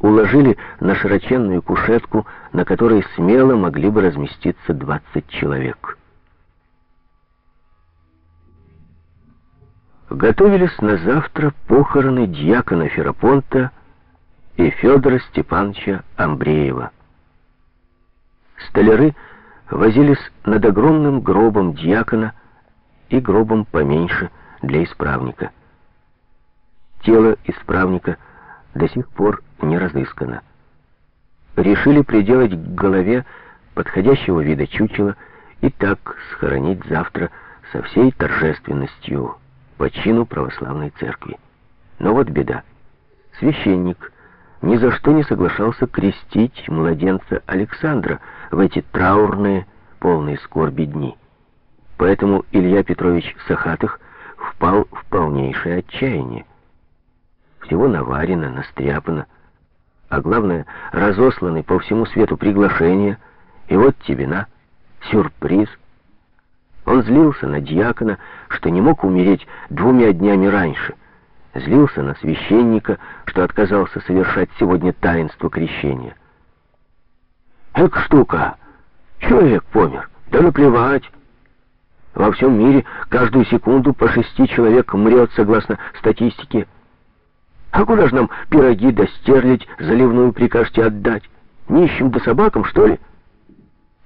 уложили на широченную кушетку, на которой смело могли бы разместиться 20 человек. Готовились на завтра похороны дьякона Ферапонта и Федора Степановича Амбреева. Столяры возились над огромным гробом дьякона и гробом поменьше для исправника. Тело исправника до сих пор не разыскано. Решили приделать к голове подходящего вида чучела и так схоронить завтра со всей торжественностью по чину православной церкви. Но вот беда. Священник ни за что не соглашался крестить младенца Александра в эти траурные, полные скорби дни. Поэтому Илья Петрович Сахатых впал в полнейшее отчаяние. Всего наварено, настряпано, а главное, разосланы по всему свету приглашения, и вот тебе на, сюрприз. Он злился на дьякона, что не мог умереть двумя днями раньше. Злился на священника, что отказался совершать сегодня таинство крещения. «Эк штука! Человек помер! Да наплевать!» Во всем мире каждую секунду по шести человек мрет, согласно статистике. А куда же нам пироги да заливную прикажете отдать? Нищим да собакам, что ли?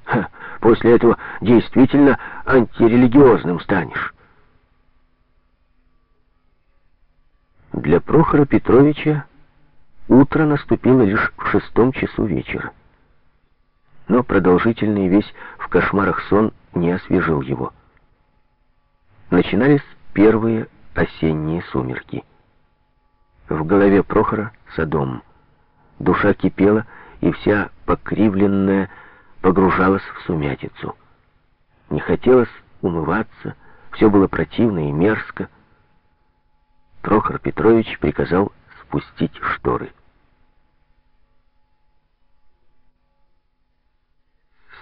Ха, после этого действительно антирелигиозным станешь. Для Прохора Петровича утро наступило лишь в шестом часу вечера. Но продолжительный весь в кошмарах сон не освежил его. Начинались первые осенние сумерки. В голове Прохора Содом. Душа кипела, и вся покривленная погружалась в сумятицу. Не хотелось умываться, все было противно и мерзко. Прохор Петрович приказал спустить шторы.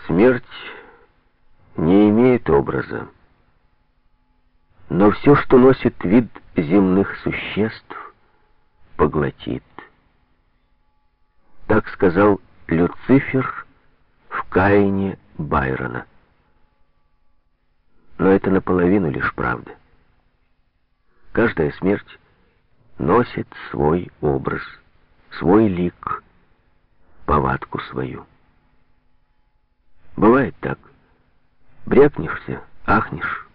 Смерть не имеет образа, но все, что носит вид земных существ, поглотит. Так сказал Люцифер в Каине Байрона. Но это наполовину лишь правда. Каждая смерть носит свой образ, свой лик, повадку свою. Бывает так. Брякнешься, ахнешь,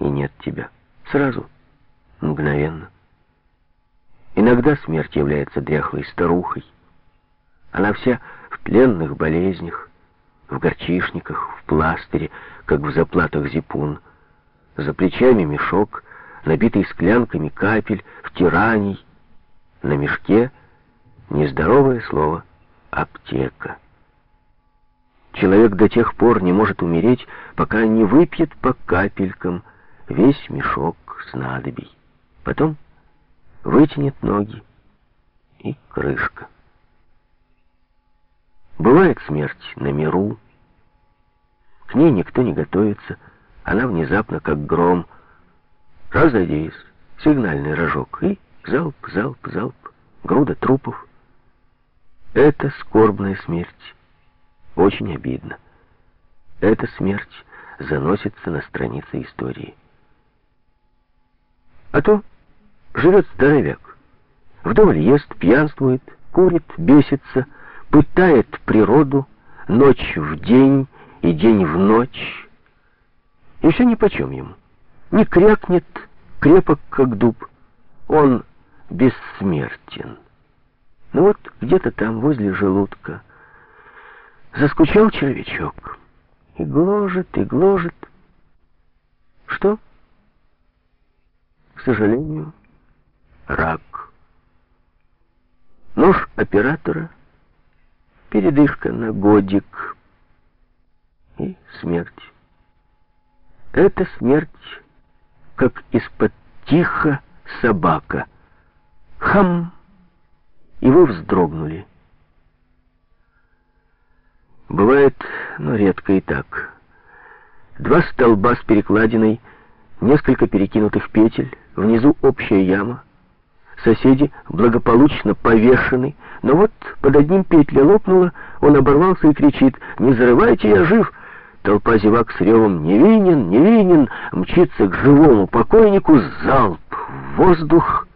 и нет тебя. Сразу, мгновенно. Иногда смерть является дряхлой старухой. Она вся в пленных болезнях, в горчишниках, в пластыре, как в заплатах зипун. За плечами мешок, набитый склянками капель, втираний. На мешке нездоровое слово «аптека». Человек до тех пор не может умереть, пока не выпьет по капелькам весь мешок снадобий. Потом вытянет ноги и крышка. Бывает смерть на миру. К ней никто не готовится. Она внезапно, как гром. Разойдись, сигнальный рожок. И залп, залп, залп. Груда трупов. Это скорбная смерть. Очень обидно. Эта смерть заносится на страницы истории. А то живет здоровяк. Вдоволь ест, пьянствует, курит, бесится, пытает природу ночь в день и день в ночь. И все нипочем ему. Не крякнет, крепок, как дуб. Он бессмертен. Ну вот где-то там, возле желудка, заскучал червячок. И гложет, и гложет. Что? К сожалению, рак. Нож оператора, передышка на годик и смерть. Это смерть, как из-под тихо собака. Хам! И вы вздрогнули. Бывает, но редко и так. Два столба с перекладиной, несколько перекинутых петель, внизу общая яма, соседи благополучно повешены, но вот под одним петля лопнула, он оборвался и кричит «Не зарывайте, я жив!» Толпа зевак с ревом «Невинен, невинен!» мчится к живому покойнику, залп, воздух —